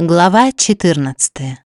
Глава 14.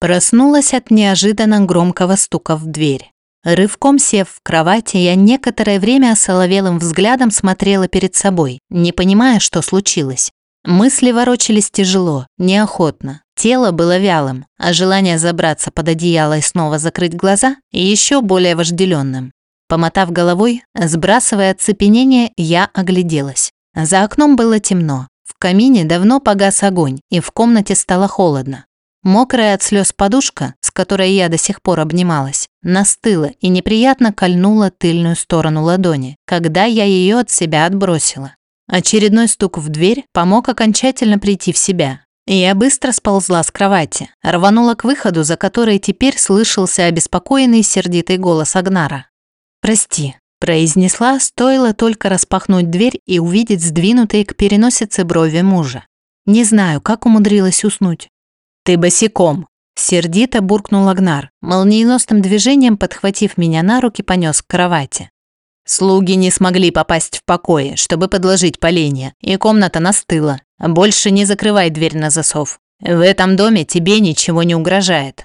Проснулась от неожиданно громкого стука в дверь. Рывком сев в кровати, я некоторое время осоловелым взглядом смотрела перед собой, не понимая, что случилось. Мысли ворочались тяжело, неохотно. Тело было вялым, а желание забраться под одеяло и снова закрыть глаза еще более вожделенным. Помотав головой, сбрасывая оцепенение, я огляделась. За окном было темно, в камине давно погас огонь, и в комнате стало холодно. Мокрая от слез подушка, с которой я до сих пор обнималась, настыла и неприятно кольнула тыльную сторону ладони, когда я ее от себя отбросила. Очередной стук в дверь помог окончательно прийти в себя. Я быстро сползла с кровати, рванула к выходу, за которой теперь слышался обеспокоенный сердитый голос Агнара. «Прости, произнесла, стоило только распахнуть дверь и увидеть сдвинутые к переносице брови мужа. Не знаю, как умудрилась уснуть. «Ты босиком!» – сердито буркнул Агнар, молниеносным движением подхватив меня на руки, понес к кровати. Слуги не смогли попасть в покои, чтобы подложить поленья, и комната настыла. Больше не закрывай дверь на засов. В этом доме тебе ничего не угрожает.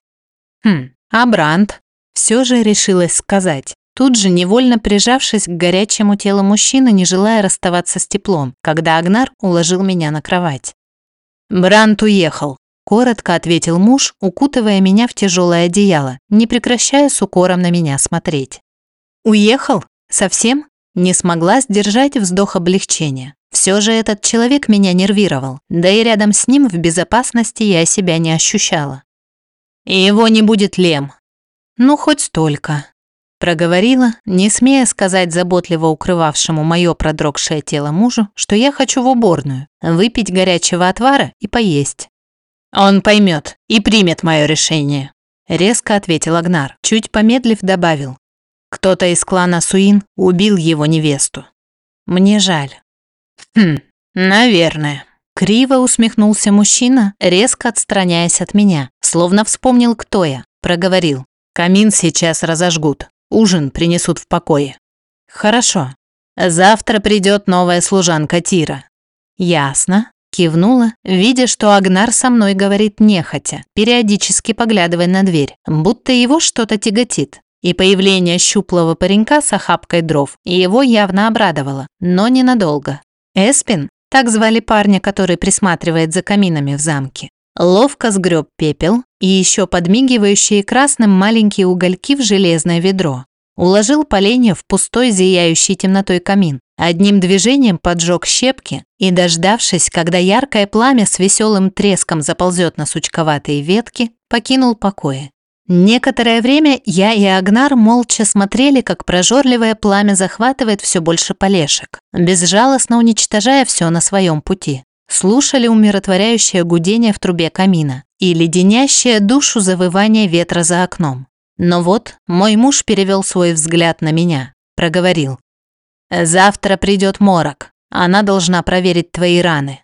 Хм, а Бранд? Все же решилась сказать тут же невольно прижавшись к горячему телу мужчины, не желая расставаться с теплом, когда Агнар уложил меня на кровать. «Брант уехал», – коротко ответил муж, укутывая меня в тяжелое одеяло, не прекращая с укором на меня смотреть. «Уехал? Совсем?» Не смогла сдержать вздох облегчения. Все же этот человек меня нервировал, да и рядом с ним в безопасности я себя не ощущала. «И его не будет Лем». «Ну, хоть столько», Проговорила, не смея сказать заботливо укрывавшему мое продрогшее тело мужу, что я хочу в уборную, выпить горячего отвара и поесть. «Он поймет и примет мое решение», – резко ответил Агнар, чуть помедлив добавил. «Кто-то из клана Суин убил его невесту. Мне жаль». «Хм, наверное». Криво усмехнулся мужчина, резко отстраняясь от меня, словно вспомнил, кто я, проговорил. «Камин сейчас разожгут. Ужин принесут в покое. Хорошо. Завтра придет новая служанка Тира. Ясно. Кивнула, видя, что Агнар со мной говорит нехотя, периодически поглядывая на дверь, будто его что-то тяготит. И появление щуплого паренька с охапкой дров его явно обрадовало, но ненадолго. Эспин, так звали парня, который присматривает за каминами в замке, ловко сгреб пепел и еще подмигивающие красным маленькие угольки в железное ведро. Уложил поленья в пустой зияющий темнотой камин. Одним движением поджег щепки и, дождавшись, когда яркое пламя с веселым треском заползет на сучковатые ветки, покинул покои. Некоторое время я и Агнар молча смотрели, как прожорливое пламя захватывает все больше полешек, безжалостно уничтожая все на своем пути слушали умиротворяющее гудение в трубе камина и леденящее душу завывание ветра за окном. Но вот мой муж перевел свой взгляд на меня, проговорил. «Завтра придет морок. Она должна проверить твои раны».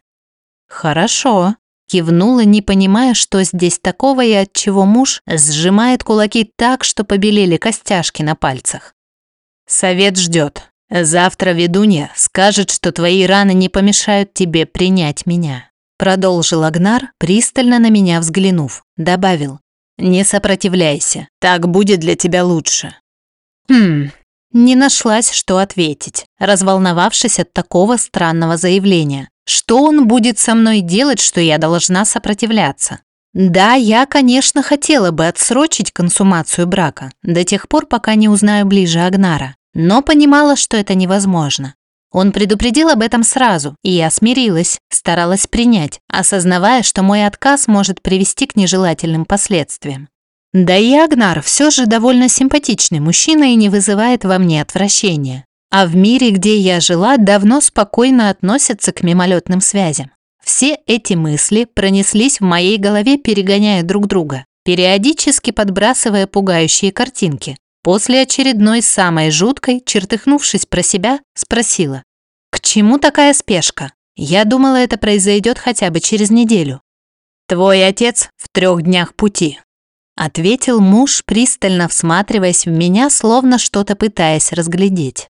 «Хорошо», кивнула, не понимая, что здесь такого и от чего муж сжимает кулаки так, что побелели костяшки на пальцах. «Совет ждет», «Завтра ведунья скажет, что твои раны не помешают тебе принять меня», продолжил Агнар, пристально на меня взглянув, добавил. «Не сопротивляйся, так будет для тебя лучше». «Хм...» Не нашлась, что ответить, разволновавшись от такого странного заявления. Что он будет со мной делать, что я должна сопротивляться? Да, я, конечно, хотела бы отсрочить консумацию брака до тех пор, пока не узнаю ближе Агнара но понимала, что это невозможно. Он предупредил об этом сразу, и я смирилась, старалась принять, осознавая, что мой отказ может привести к нежелательным последствиям. Да и Агнар все же довольно симпатичный мужчина и не вызывает во мне отвращения. А в мире, где я жила, давно спокойно относятся к мимолетным связям. Все эти мысли пронеслись в моей голове, перегоняя друг друга, периодически подбрасывая пугающие картинки, После очередной самой жуткой, чертыхнувшись про себя, спросила. «К чему такая спешка? Я думала, это произойдет хотя бы через неделю». «Твой отец в трех днях пути», — ответил муж, пристально всматриваясь в меня, словно что-то пытаясь разглядеть.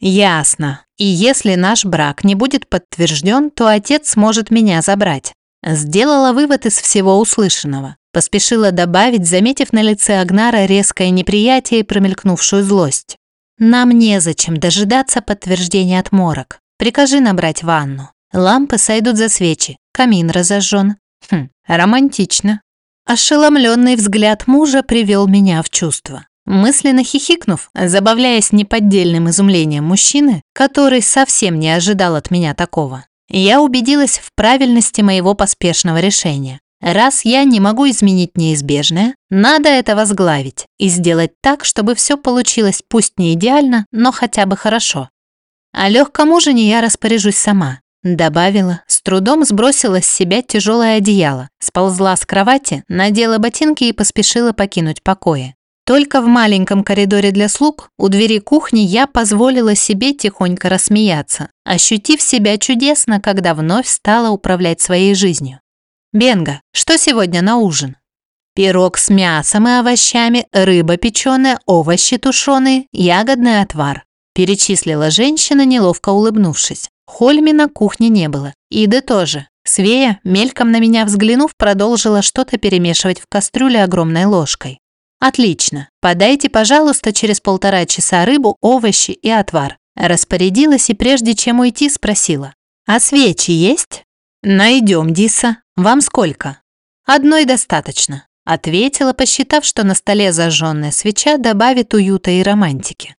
«Ясно. И если наш брак не будет подтвержден, то отец сможет меня забрать. Сделала вывод из всего услышанного. Поспешила добавить, заметив на лице Агнара резкое неприятие и промелькнувшую злость. «Нам незачем дожидаться подтверждения от морок. Прикажи набрать ванну. Лампы сойдут за свечи, камин разожжен. Хм, романтично». Ошеломленный взгляд мужа привел меня в чувство. Мысленно хихикнув, забавляясь неподдельным изумлением мужчины, который совсем не ожидал от меня такого, я убедилась в правильности моего поспешного решения. Раз я не могу изменить неизбежное, надо это возглавить и сделать так, чтобы все получилось пусть не идеально, но хотя бы хорошо. О легком ужине я распоряжусь сама. Добавила, с трудом сбросила с себя тяжелое одеяло, сползла с кровати, надела ботинки и поспешила покинуть покои. Только в маленьком коридоре для слуг у двери кухни я позволила себе тихонько рассмеяться, ощутив себя чудесно, когда вновь стала управлять своей жизнью. «Бенга, что сегодня на ужин?» «Пирог с мясом и овощами, рыба печеная, овощи тушеные, ягодный отвар», перечислила женщина, неловко улыбнувшись. Хольми на кухне не было, Иды тоже. Свея, мельком на меня взглянув, продолжила что-то перемешивать в кастрюле огромной ложкой. «Отлично. Подайте, пожалуйста, через полтора часа рыбу, овощи и отвар». Распорядилась и прежде чем уйти спросила. «А свечи есть?» «Найдем, Диса. Вам сколько?» «Одной достаточно», – ответила, посчитав, что на столе зажженная свеча добавит уюта и романтики.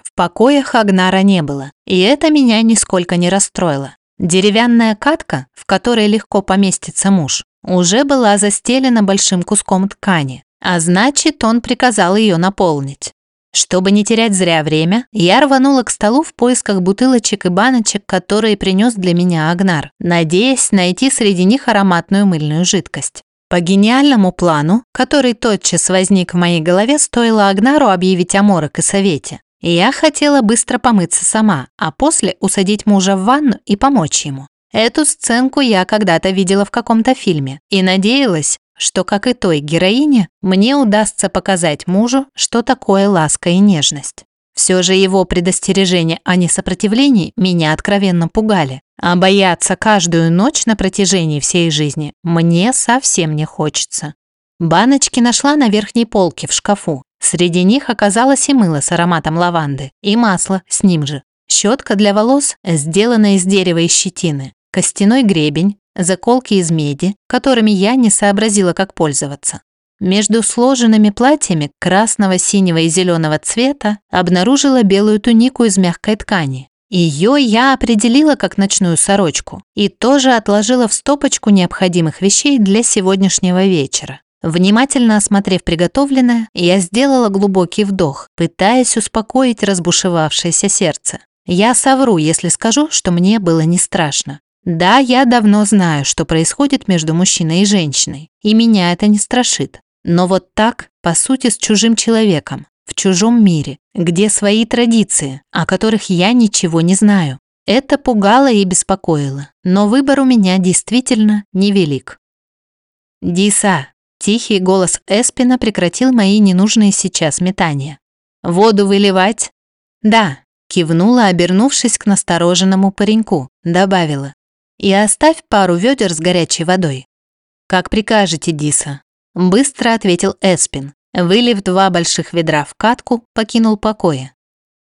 В покоях Агнара не было, и это меня нисколько не расстроило. Деревянная катка, в которой легко поместится муж, уже была застелена большим куском ткани, а значит, он приказал ее наполнить. Чтобы не терять зря время, я рванула к столу в поисках бутылочек и баночек, которые принес для меня Агнар, надеясь найти среди них ароматную мыльную жидкость. По гениальному плану, который тотчас возник в моей голове, стоило Агнару объявить о морок и совете. Я хотела быстро помыться сама, а после усадить мужа в ванну и помочь ему. Эту сценку я когда-то видела в каком-то фильме и надеялась, что, как и той героине, мне удастся показать мужу, что такое ласка и нежность. Все же его предостережения о несопротивлении меня откровенно пугали, а бояться каждую ночь на протяжении всей жизни мне совсем не хочется. Баночки нашла на верхней полке в шкафу. Среди них оказалось и мыло с ароматом лаванды, и масло с ним же. Щетка для волос, сделанная из дерева и щетины, костяной гребень, заколки из меди, которыми я не сообразила, как пользоваться. Между сложенными платьями красного, синего и зеленого цвета обнаружила белую тунику из мягкой ткани. Ее я определила как ночную сорочку и тоже отложила в стопочку необходимых вещей для сегодняшнего вечера. Внимательно осмотрев приготовленное, я сделала глубокий вдох, пытаясь успокоить разбушевавшееся сердце. Я совру, если скажу, что мне было не страшно. Да, я давно знаю, что происходит между мужчиной и женщиной, и меня это не страшит. Но вот так, по сути, с чужим человеком, в чужом мире, где свои традиции, о которых я ничего не знаю. Это пугало и беспокоило, но выбор у меня действительно невелик. «Диса!» – тихий голос Эспина прекратил мои ненужные сейчас метания. «Воду выливать?» «Да», – кивнула, обернувшись к настороженному пареньку, добавила и оставь пару ведер с горячей водой». «Как прикажете, Диса», – быстро ответил Эспин. Вылив два больших ведра в катку, покинул покоя.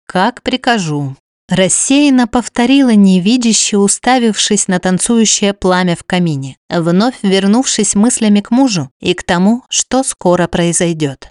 «Как прикажу», – рассеянно повторила невидяще, уставившись на танцующее пламя в камине, вновь вернувшись мыслями к мужу и к тому, что скоро произойдет.